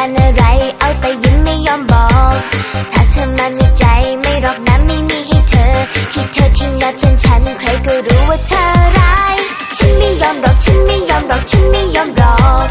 การอะไรเอาแต่ยิ้มไม่ยอมบอก ถ้าเธอมาในใจไม่รอกนะไม่มีให้เธอ ที่เธอทิ้งและเพื่นฉันใครก็รู้ว่าเธอร้ายฉันไม่ยอมหรอกฉันไม่ยอมหรอกฉันไม่ยอมหรอก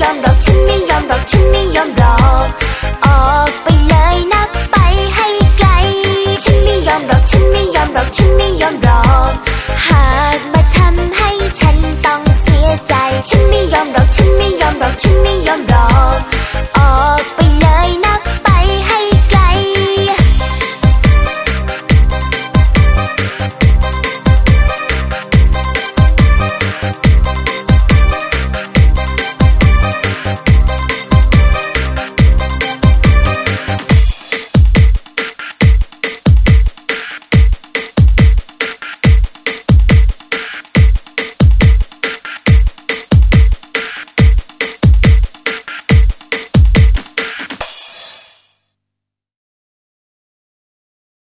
ยอมหรอกฉันไม่ยอมหรอกฉันไม่ยอมหรอกออกไปเลยนะไปให้ไกล ฉันไม่ยอมหรอกฉันไม่ยอมหรอกฉันไม่ยอมหรอกหากมาทำให้ฉันต้องเสียใจ ฉันไม่ยอมหรอก